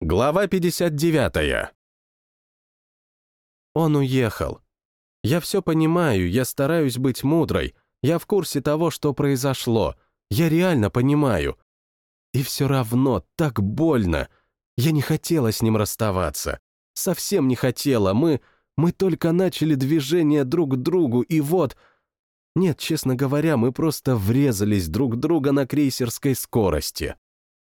Глава 59. Он уехал. Я все понимаю, я стараюсь быть мудрой, я в курсе того, что произошло, я реально понимаю. И все равно так больно. Я не хотела с ним расставаться. Совсем не хотела. Мы... мы только начали движение друг к другу, и вот... Нет, честно говоря, мы просто врезались друг друга на крейсерской скорости.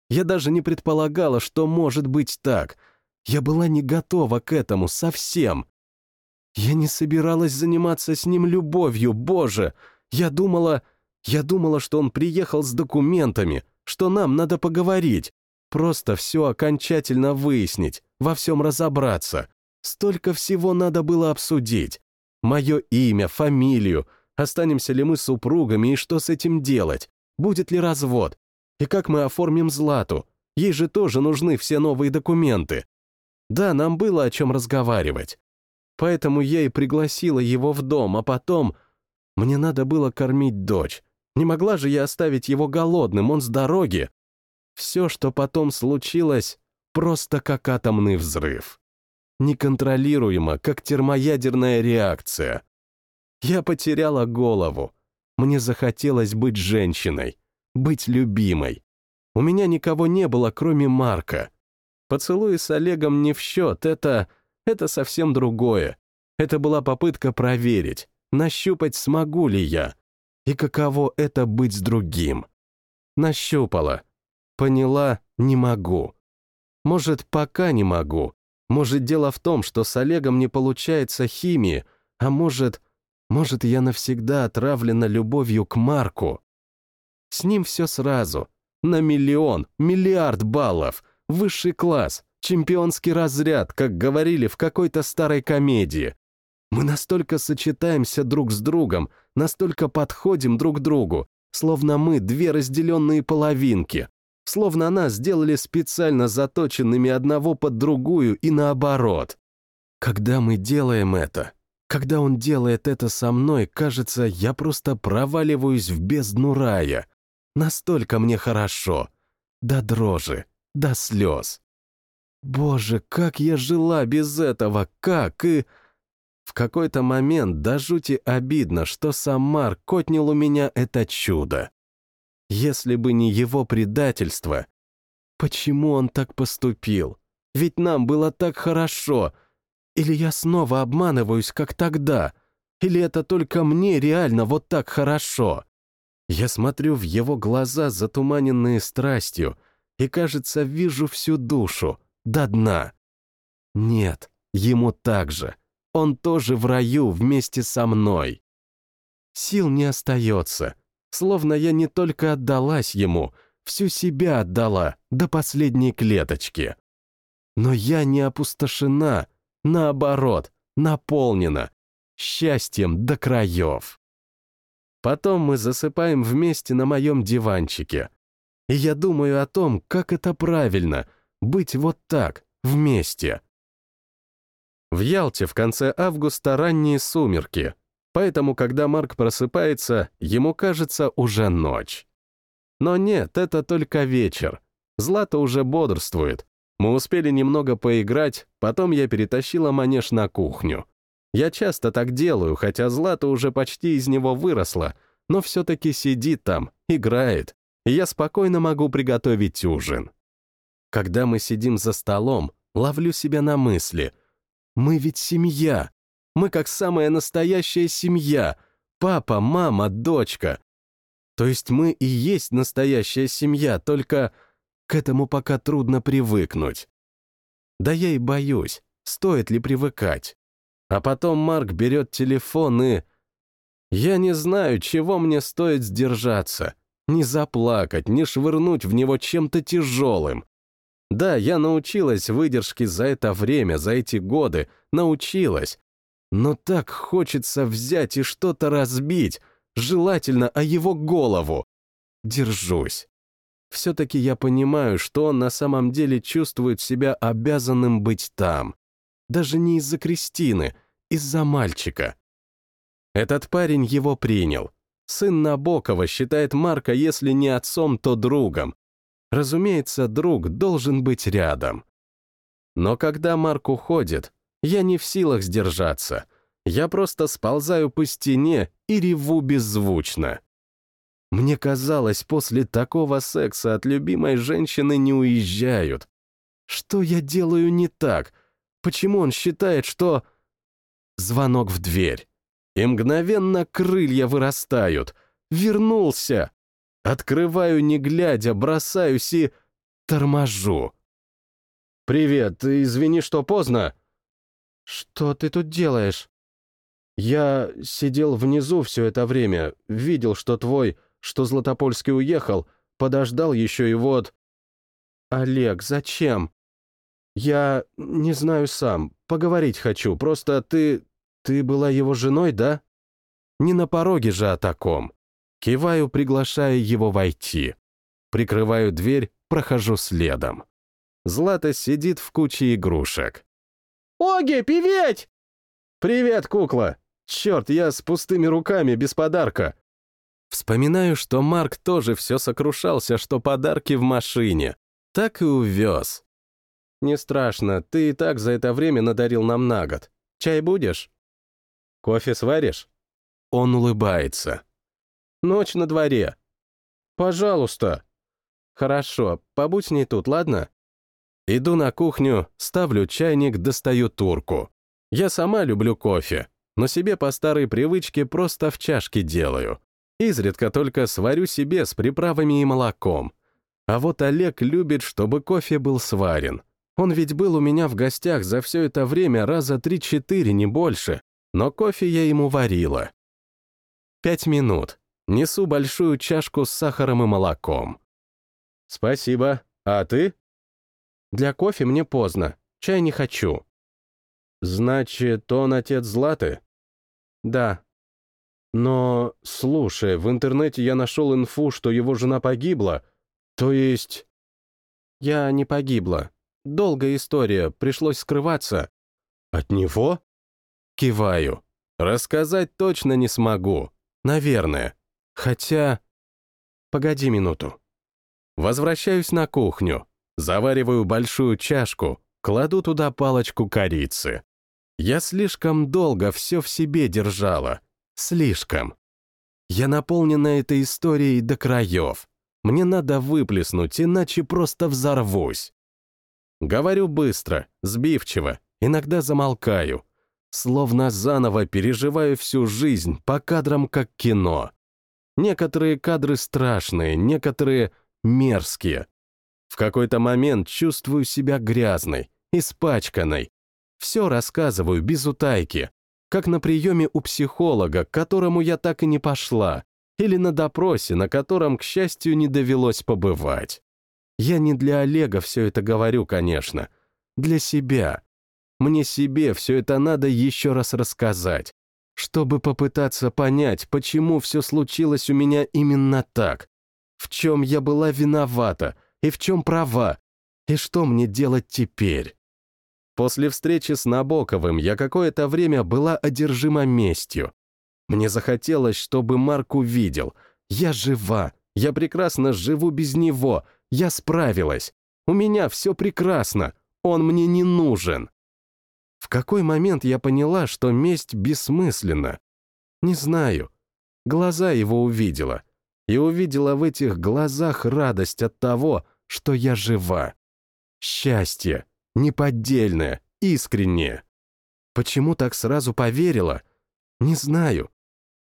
Я даже не предполагала, что может быть так. Я была не готова к этому совсем. Я не собиралась заниматься с ним любовью, боже! Я думала... Я думала, что он приехал с документами, что нам надо поговорить. Просто все окончательно выяснить, во всем разобраться. Столько всего надо было обсудить. Мое имя, фамилию, останемся ли мы супругами и что с этим делать, будет ли развод, и как мы оформим Злату? Ей же тоже нужны все новые документы. Да, нам было о чем разговаривать. Поэтому я и пригласила его в дом, а потом... Мне надо было кормить дочь. Не могла же я оставить его голодным, он с дороги. Все, что потом случилось, просто как атомный взрыв. Неконтролируемо, как термоядерная реакция. Я потеряла голову. Мне захотелось быть женщиной быть любимой. У меня никого не было, кроме Марка. Поцелуи с Олегом не в счет, это... это совсем другое. Это была попытка проверить, нащупать, смогу ли я. И каково это быть с другим. Нащупала. Поняла, не могу. Может, пока не могу. Может, дело в том, что с Олегом не получается химии, а может... Может, я навсегда отравлена любовью к Марку. С ним все сразу. На миллион, миллиард баллов. Высший класс, чемпионский разряд, как говорили в какой-то старой комедии. Мы настолько сочетаемся друг с другом, настолько подходим друг другу, словно мы две разделенные половинки, словно нас сделали специально заточенными одного под другую и наоборот. Когда мы делаем это, когда он делает это со мной, кажется, я просто проваливаюсь в бездну рая. Настолько мне хорошо. До дрожи, до слез. Боже, как я жила без этого, как и... В какой-то момент до жути обидно, что сам Марк отнял у меня это чудо. Если бы не его предательство, почему он так поступил? Ведь нам было так хорошо. Или я снова обманываюсь, как тогда? Или это только мне реально вот так хорошо? Я смотрю в его глаза, затуманенные страстью, и, кажется, вижу всю душу, до дна. Нет, ему так же. Он тоже в раю вместе со мной. Сил не остается. Словно я не только отдалась ему, всю себя отдала до последней клеточки. Но я не опустошена, наоборот, наполнена счастьем до краев. Потом мы засыпаем вместе на моем диванчике. И я думаю о том, как это правильно — быть вот так, вместе. В Ялте в конце августа ранние сумерки, поэтому, когда Марк просыпается, ему кажется уже ночь. Но нет, это только вечер. Злата уже бодрствует. Мы успели немного поиграть, потом я перетащила манеж на кухню. Я часто так делаю, хотя Злата уже почти из него выросла, но все-таки сидит там, играет, и я спокойно могу приготовить ужин. Когда мы сидим за столом, ловлю себя на мысли. Мы ведь семья. Мы как самая настоящая семья. Папа, мама, дочка. То есть мы и есть настоящая семья, только к этому пока трудно привыкнуть. Да я и боюсь, стоит ли привыкать. А потом Марк берет телефон и... Я не знаю, чего мне стоит сдержаться. Не заплакать, не швырнуть в него чем-то тяжелым. Да, я научилась выдержке за это время, за эти годы, научилась. Но так хочется взять и что-то разбить, желательно о его голову. Держусь. Все-таки я понимаю, что он на самом деле чувствует себя обязанным быть там. Даже не из-за Кристины, из-за мальчика. Этот парень его принял. Сын Набокова считает Марка, если не отцом, то другом. Разумеется, друг должен быть рядом. Но когда Марк уходит, я не в силах сдержаться. Я просто сползаю по стене и реву беззвучно. Мне казалось, после такого секса от любимой женщины не уезжают. Что я делаю не так? Почему он считает, что... Звонок в дверь. И мгновенно крылья вырастают. Вернулся. Открываю, не глядя, бросаюсь и... торможу. «Привет, извини, что поздно». «Что ты тут делаешь?» «Я сидел внизу все это время, видел, что твой, что Златопольский уехал, подождал еще и вот...» «Олег, зачем?» «Я не знаю сам, поговорить хочу, просто ты... ты была его женой, да?» «Не на пороге же о таком». Киваю, приглашая его войти. Прикрываю дверь, прохожу следом. Злата сидит в куче игрушек. «Оги, пиветь!» «Привет, кукла! Черт, я с пустыми руками, без подарка!» Вспоминаю, что Марк тоже все сокрушался, что подарки в машине. Так и увез. «Не страшно, ты и так за это время надарил нам на год. Чай будешь?» «Кофе сваришь?» Он улыбается. «Ночь на дворе». «Пожалуйста». «Хорошо, побудь с ней тут, ладно?» Иду на кухню, ставлю чайник, достаю турку. Я сама люблю кофе, но себе по старой привычке просто в чашке делаю. Изредка только сварю себе с приправами и молоком. А вот Олег любит, чтобы кофе был сварен. Он ведь был у меня в гостях за все это время раза три-четыре, не больше, но кофе я ему варила. Пять минут. Несу большую чашку с сахаром и молоком. «Спасибо. А ты?» Для кофе мне поздно, чай не хочу». «Значит, он отец Златы?» «Да». «Но, слушай, в интернете я нашел инфу, что его жена погибла. То есть...» «Я не погибла. Долгая история, пришлось скрываться». «От него?» Киваю. Рассказать точно не смогу. Наверное. Хотя... Погоди минуту. Возвращаюсь на кухню. Завариваю большую чашку, кладу туда палочку корицы. Я слишком долго все в себе держала. Слишком. Я наполнена этой историей до краев. Мне надо выплеснуть, иначе просто взорвусь. Говорю быстро, сбивчиво, иногда замолкаю. Словно заново переживаю всю жизнь по кадрам как кино. Некоторые кадры страшные, некоторые мерзкие. В какой-то момент чувствую себя грязной, испачканной. Все рассказываю без утайки, как на приеме у психолога, к которому я так и не пошла, или на допросе, на котором, к счастью, не довелось побывать. Я не для Олега все это говорю, конечно, для себя. Мне себе все это надо еще раз рассказать, чтобы попытаться понять, почему все случилось у меня именно так, в чем я была виновата, и в чем права, и что мне делать теперь. После встречи с Набоковым я какое-то время была одержима местью. Мне захотелось, чтобы Марк увидел. Я жива, я прекрасно живу без него, я справилась. У меня все прекрасно, он мне не нужен. В какой момент я поняла, что месть бессмысленна? Не знаю. Глаза его увидела и увидела в этих глазах радость от того, что я жива. Счастье, неподдельное, искреннее. Почему так сразу поверила? Не знаю.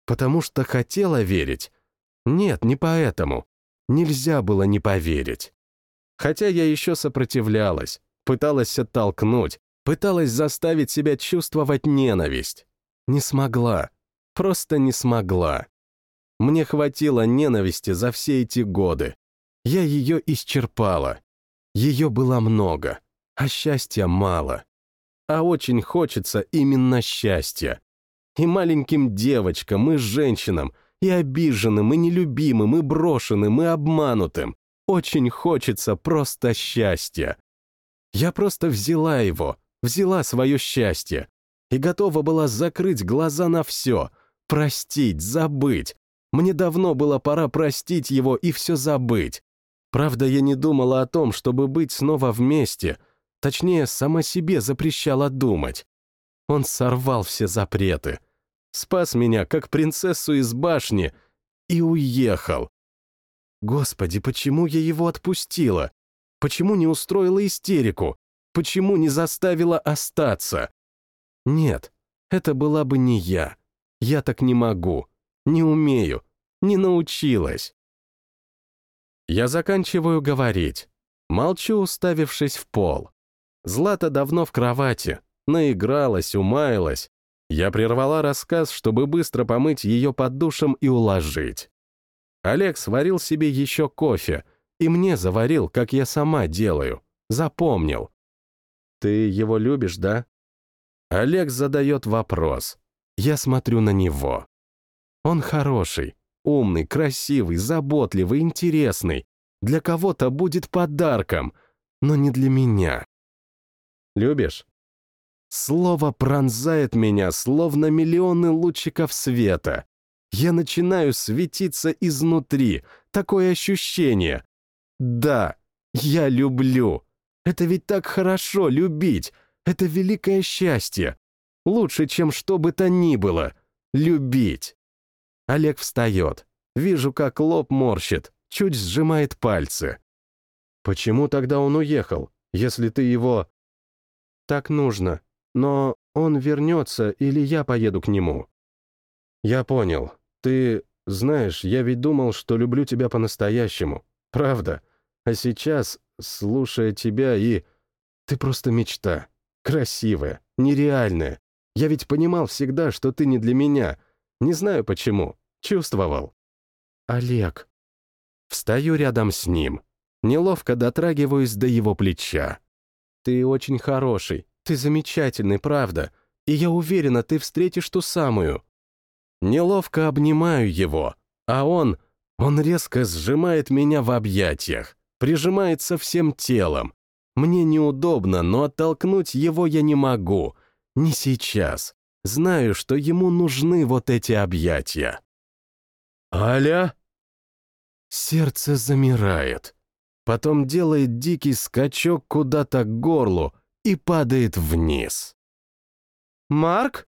Потому что хотела верить? Нет, не поэтому. Нельзя было не поверить. Хотя я еще сопротивлялась, пыталась оттолкнуть, пыталась заставить себя чувствовать ненависть. Не смогла. Просто не смогла. Мне хватило ненависти за все эти годы. Я ее исчерпала. Ее было много, а счастья мало. А очень хочется именно счастья. И маленьким девочкам, и женщинам, и обиженным, и нелюбимым, и брошенным, и обманутым. Очень хочется просто счастья. Я просто взяла его, взяла свое счастье и готова была закрыть глаза на все, простить, забыть, мне давно было пора простить его и все забыть. Правда, я не думала о том, чтобы быть снова вместе. Точнее, сама себе запрещала думать. Он сорвал все запреты. Спас меня, как принцессу из башни, и уехал. Господи, почему я его отпустила? Почему не устроила истерику? Почему не заставила остаться? Нет, это была бы не я. Я так не могу, не умею, не научилась. Я заканчиваю говорить. Молчу, уставившись в пол. Злата давно в кровати, наигралась, умаялась. Я прервала рассказ, чтобы быстро помыть ее под душем и уложить. Олег сварил себе еще кофе, и мне заварил, как я сама делаю. Запомнил. «Ты его любишь, да?» Олег задает вопрос. Я смотрю на него. Он хороший, умный, красивый, заботливый, интересный. Для кого-то будет подарком, но не для меня. Любишь? Слово пронзает меня, словно миллионы лучиков света. Я начинаю светиться изнутри. Такое ощущение. Да, я люблю. Это ведь так хорошо любить. Это великое счастье. Лучше, чем что бы то ни было. Любить. Олег встает. Вижу, как лоб морщит, чуть сжимает пальцы. Почему тогда он уехал, если ты его... Так нужно, но он вернется или я поеду к нему. Я понял. Ты... Знаешь, я ведь думал, что люблю тебя по-настоящему. Правда. А сейчас, слушая тебя и... Ты просто мечта. Красивая, нереальная. Я ведь понимал всегда, что ты не для меня. Не знаю почему. Чувствовал. Олег. Встаю рядом с ним. Неловко дотрагиваюсь до его плеча. Ты очень хороший. Ты замечательный, правда. И я уверена, ты встретишь ту самую. Неловко обнимаю его, а он... Он резко сжимает меня в объятиях, прижимается всем телом. Мне неудобно, но оттолкнуть его я не могу. Не сейчас. Знаю, что ему нужны вот эти объятия. «Аля?» Сердце замирает. Потом делает дикий скачок куда-то к горлу и падает вниз. «Марк?»